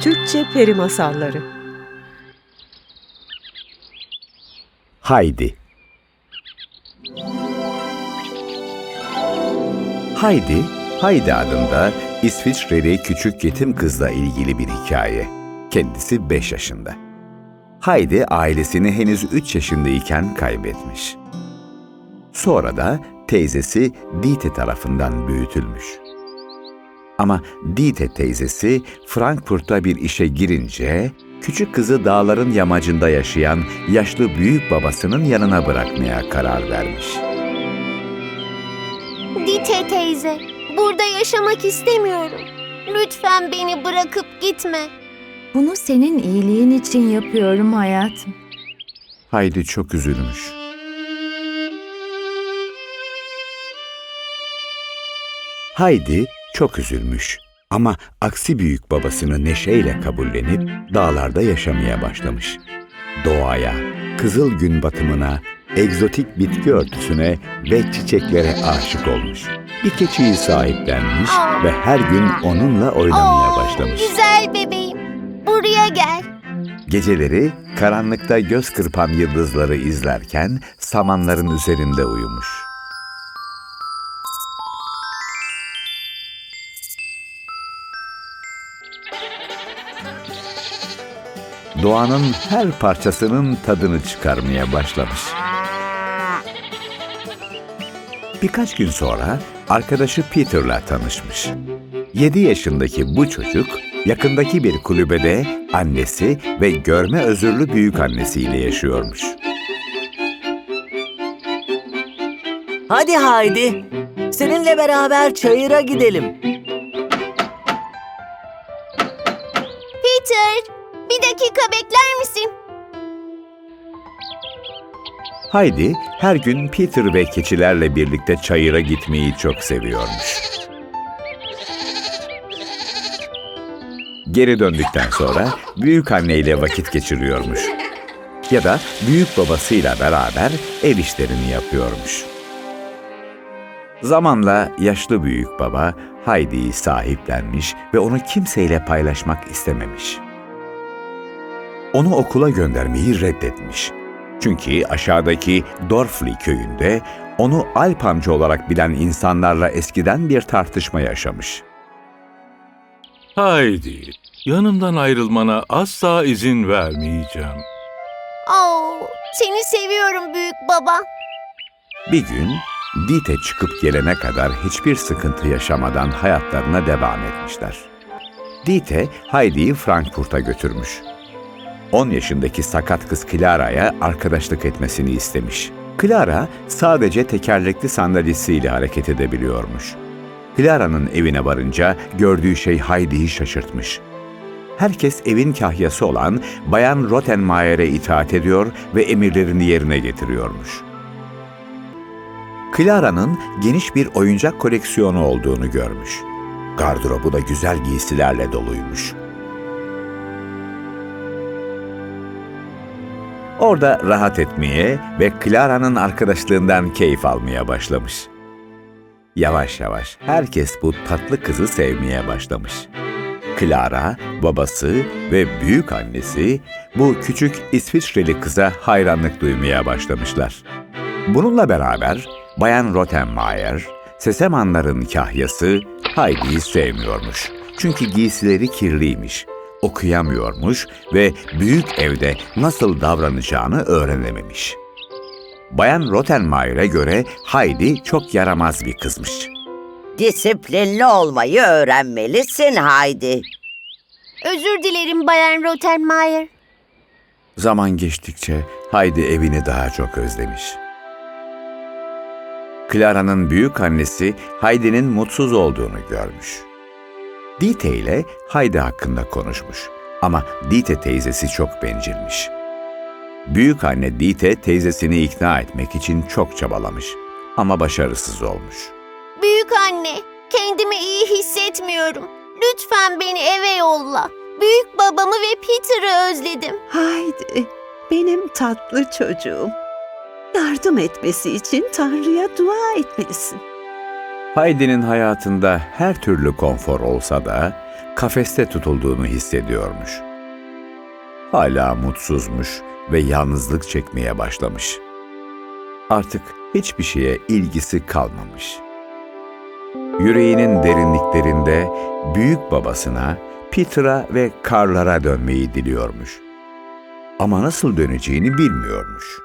Türkçe Peri Masalları Haydi Haydi, Haydi adında İsviçreli küçük yetim kızla ilgili bir hikaye. Kendisi 5 yaşında. Haydi ailesini henüz 3 yaşındayken kaybetmiş. Sonra da teyzesi Dite tarafından büyütülmüş. Ama Dite teyzesi Frankfurt'ta bir işe girince küçük kızı dağların yamacında yaşayan yaşlı büyük babasının yanına bırakmaya karar vermiş. Dite teyze, burada yaşamak istemiyorum. Lütfen beni bırakıp gitme. Bunu senin iyiliğin için yapıyorum hayatım. Haydi çok üzülmüş. Haydi çok üzülmüş ama aksi büyük babasını neşeyle kabullenip dağlarda yaşamaya başlamış. Doğaya, kızıl gün batımına, egzotik bitki örtüsüne ve çiçeklere aşık olmuş. Bir keçiyi sahiplenmiş Aa. ve her gün onunla oynamaya Oo, başlamış. Güzel bebeğim. Buraya gel. Geceleri karanlıkta göz kırpan yıldızları izlerken samanların üzerinde uyumuş. Doğanın her parçasının tadını çıkarmaya başlamış. Birkaç gün sonra arkadaşı Peter'la tanışmış. 7 yaşındaki bu çocuk yakındaki bir kulübede annesi ve görme özürlü büyük annesiyle yaşıyormuş. Hadi Haydi. Seninle beraber çayıra gidelim. Dakika bekler misin? Haydi her gün Peter ve keçilerle birlikte çayıra gitmeyi çok seviyormuş. Geri döndükten sonra büyük anneyle vakit geçiriyormuş. Ya da büyük babasıyla beraber ev işlerini yapıyormuş. Zamanla yaşlı büyük baba Heidi'yi sahiplenmiş ve onu kimseyle paylaşmak istememiş. Onu okula göndermeyi reddetmiş. Çünkü aşağıdaki Dorfli köyünde onu Alp amca olarak bilen insanlarla eskiden bir tartışma yaşamış. Haydi, yanımdan ayrılmana asla izin vermeyeceğim. Oo, seni seviyorum büyük baba. Bir gün Dite çıkıp gelene kadar hiçbir sıkıntı yaşamadan hayatlarına devam etmişler. Dite, Heidi'yi Frankfurt'a götürmüş. 10 yaşındaki sakat kız Clara'ya arkadaşlık etmesini istemiş. Clara sadece tekerlekli sandalyesiyle hareket edebiliyormuş. Clara'nın evine varınca gördüğü şey Heidi'yi şaşırtmış. Herkes evin kahyası olan Bayan Rottenmeier'e itaat ediyor ve emirlerini yerine getiriyormuş. Clara'nın geniş bir oyuncak koleksiyonu olduğunu görmüş. Gardırobu da güzel giysilerle doluymuş. Orada rahat etmeye ve Clara'nın arkadaşlığından keyif almaya başlamış. Yavaş yavaş herkes bu tatlı kızı sevmeye başlamış. Clara, babası ve büyük annesi bu küçük İsviçreli kıza hayranlık duymaya başlamışlar. Bununla beraber Bayan Rottenmeier, Sesemanların kahyası Heidi'yi sevmiyormuş. Çünkü giysileri kirliymiş, okuyamıyormuş ve büyük evde nasıl davranacağını öğrenememiş. Bayan Rottenmeier'e göre Heidi çok yaramaz bir kızmış. Disiplinli olmayı öğrenmelisin Haydi. Özür dilerim Bayan Rottenmeier. Zaman geçtikçe Heidi evini daha çok özlemiş. Clara'nın büyük annesi Heidi'nin mutsuz olduğunu görmüş. Dite ile Heidi hakkında konuşmuş ama Dite teyzesi çok bencilmiş. Büyük anne Dite teyzesini ikna etmek için çok çabalamış ama başarısız olmuş. Büyük anne, kendimi iyi hissetmiyorum. Lütfen beni eve yolla. Büyük babamı ve Peter'ı özledim. Haydi benim tatlı çocuğum. Yardım etmesi için Tanrı'ya dua etmelisin. Heidi'nin hayatında her türlü konfor olsa da kafeste tutulduğunu hissediyormuş. Hala mutsuzmuş ve yalnızlık çekmeye başlamış. Artık hiçbir şeye ilgisi kalmamış. Yüreğinin derinliklerinde büyük babasına, Peter'a ve Karlara dönmeyi diliyormuş. Ama nasıl döneceğini bilmiyormuş.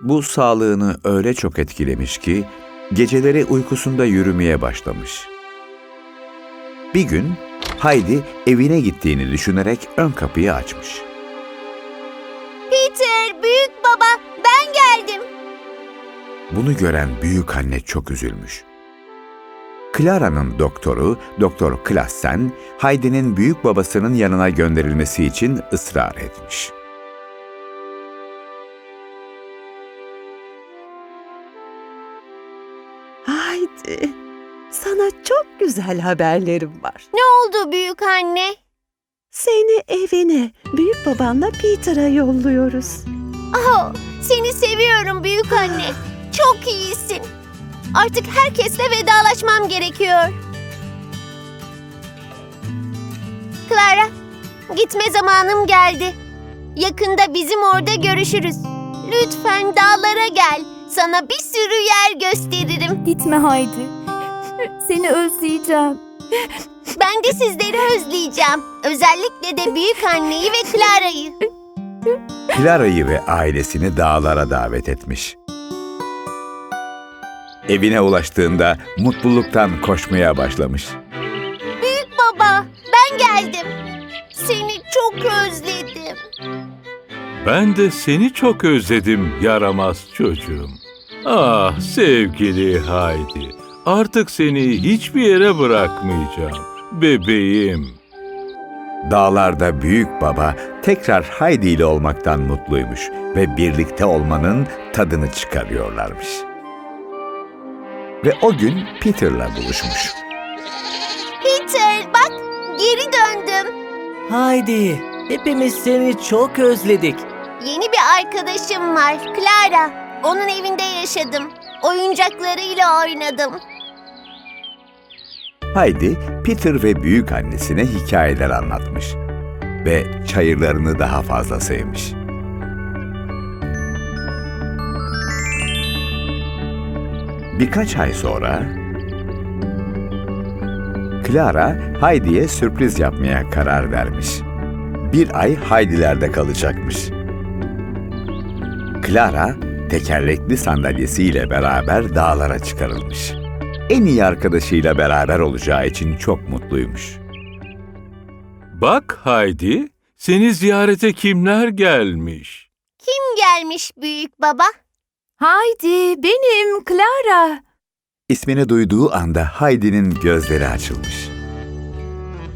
Bu sağlığını öyle çok etkilemiş ki geceleri uykusunda yürümeye başlamış. Bir gün Haydi evine gittiğini düşünerek ön kapıyı açmış. Peter, büyük baba, ben geldim. Bunu gören büyük anne çok üzülmüş. Clara'nın doktoru, Doktor Klassen, Haydi'nin büyük babasının yanına gönderilmesi için ısrar etmiş. Güzel haberlerim var. Ne oldu büyük anne? Seni evine büyük babanla Peter'a yolluyoruz. Oh, seni seviyorum büyük anne. Çok iyisin. Artık herkesle vedalaşmam gerekiyor. Clara, gitme zamanım geldi. Yakında bizim orada görüşürüz. Lütfen dağlara gel. Sana bir sürü yer gösteririm. Gitme Haydi. Seni özleyeceğim. Ben de sizleri özleyeceğim. Özellikle de büyük anneyi ve Clara'yı. Clara'yı ve ailesini dağlara davet etmiş. Evine ulaştığında mutluluktan koşmaya başlamış. Büyük baba, ben geldim. Seni çok özledim. Ben de seni çok özledim yaramaz çocuğum. Ah sevgili Haydi, artık seni hiçbir yere bırakmayacağım. Bebeğim. Dağlarda büyük baba tekrar Haydi ile olmaktan mutluymuş ve birlikte olmanın tadını çıkarıyorlarmış. Ve o gün Peter'la buluşmuş. Peter, bak geri döndüm. Haydi, hepimiz seni çok özledik. Yeni bir arkadaşım var, Clara. Onun evinde yaşadım. Oyuncaklarıyla oynadım. Haydi Peter ve büyük annesine hikayeler anlatmış ve çayırlarını daha fazla sevmiş. Birkaç ay sonra Clara Heidi'ye sürpriz yapmaya karar vermiş. Bir ay Heidi'lerde kalacakmış. Clara tekerlekli sandalyesiyle beraber dağlara çıkarılmış. En iyi arkadaşıyla beraber olacağı için çok mutluymuş. Bak Haydi, seni ziyarete kimler gelmiş? Kim gelmiş büyük baba? Haydi benim Clara. İsmini duyduğu anda Heidi'nin gözleri açılmış.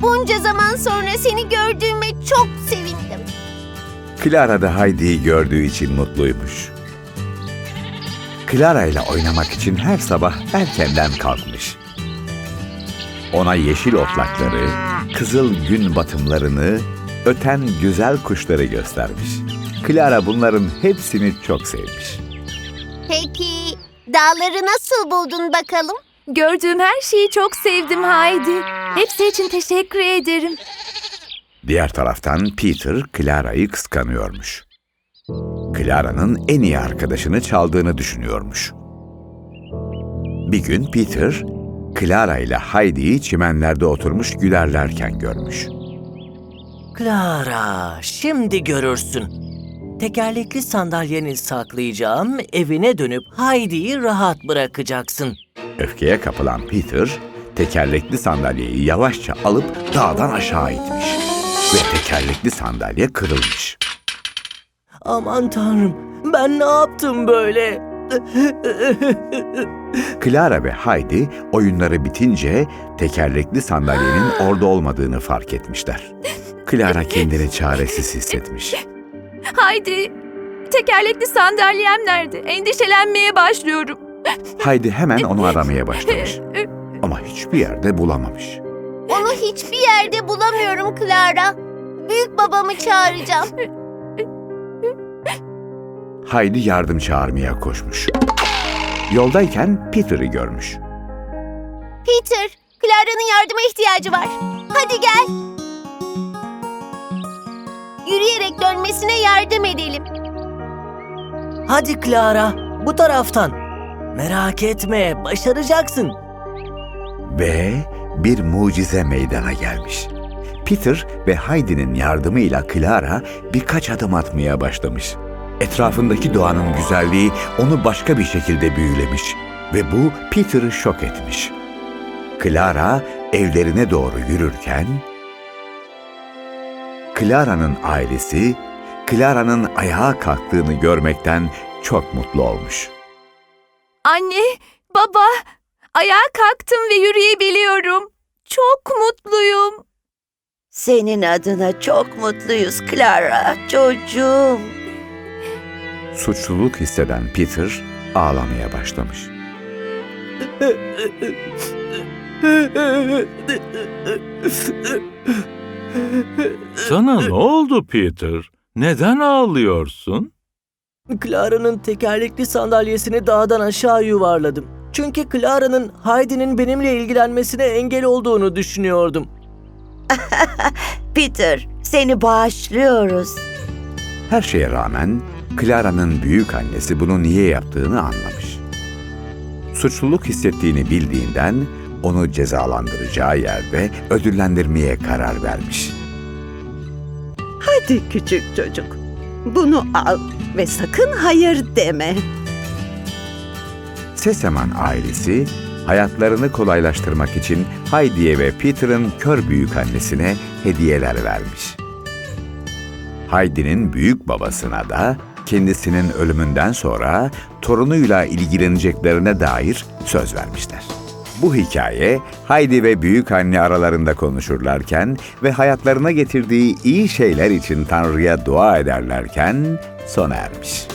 Bunca zaman sonra seni gördüğüme çok sevindim. Clara da Heidi'yi gördüğü için mutluymuş. Clara ile oynamak için her sabah erkenden kalkmış. Ona yeşil otlakları, kızıl gün batımlarını, öten güzel kuşları göstermiş. Clara bunların hepsini çok sevmiş. Peki dağları nasıl buldun bakalım? Gördüğüm her şeyi çok sevdim Haydi. Hepsi için teşekkür ederim. Diğer taraftan Peter Clara'yı kıskanıyormuş. Clara'nın en iyi arkadaşını çaldığını düşünüyormuş. Bir gün Peter, Clara ile Heidi'yi çimenlerde oturmuş gülerlerken görmüş. Clara, şimdi görürsün. Tekerlekli sandalyeni saklayacağım, evine dönüp Haydi'yi rahat bırakacaksın. Öfkeye kapılan Peter, tekerlekli sandalyeyi yavaşça alıp dağdan aşağı itmiş. Ve tekerlekli sandalye kırılmış. Aman tanrım, ben ne yaptım böyle? Clara ve Heidi oyunları bitince tekerlekli sandalyenin orada olmadığını fark etmişler. Clara kendini çaresiz hissetmiş. Haydi. Tekerlekli sandalyem nerede? Endişelenmeye başlıyorum. Heidi hemen onu aramaya başlamış. Ama hiçbir yerde bulamamış. Onu hiçbir yerde bulamıyorum Clara. Büyük babamı çağıracağım. Heidi yardım çağırmaya koşmuş. Yoldayken Peter'ı görmüş. Peter, Clara'nın yardıma ihtiyacı var. Hadi gel. Yürüyerek dönmesine yardım edelim. Hadi Clara, bu taraftan. Merak etme, başaracaksın. Ve bir mucize meydana gelmiş. Peter ve Heidi'nin yardımıyla Clara birkaç adım atmaya başlamış. Etrafındaki doğanın güzelliği onu başka bir şekilde büyülemiş ve bu Peter'ı şok etmiş. Clara evlerine doğru yürürken Clara'nın ailesi Clara'nın ayağa kalktığını görmekten çok mutlu olmuş. Anne, baba, ayağa kalktım ve yürüyebiliyorum. Çok mutluyum. Senin adına çok mutluyuz Clara çocuğum. Suçluluk hisseden Peter ağlamaya başlamış. Sana ne oldu Peter? Neden ağlıyorsun? Clara'nın tekerlekli sandalyesini dağdan aşağı yuvarladım. Çünkü Clara'nın Heidi'nin benimle ilgilenmesine engel olduğunu düşünüyordum. Peter, seni bağışlıyoruz. Her şeye rağmen Clara'nın büyük annesi bunu niye yaptığını anlamış. Suçluluk hissettiğini bildiğinden onu cezalandıracağı yerde ödüllendirmeye karar vermiş. Hadi küçük çocuk. Bunu al ve sakın hayır deme. Seseman ailesi hayatlarını kolaylaştırmak için Heidi'ye ve Peter'ın kör büyük annesine hediyeler vermiş. Heidi'nin büyük babasına da kendisinin ölümünden sonra torunuyla ilgileneceklerine dair söz vermişler. Bu hikaye Heidi ve büyük anne aralarında konuşurlarken ve hayatlarına getirdiği iyi şeyler için Tanrı'ya dua ederlerken sona ermiş.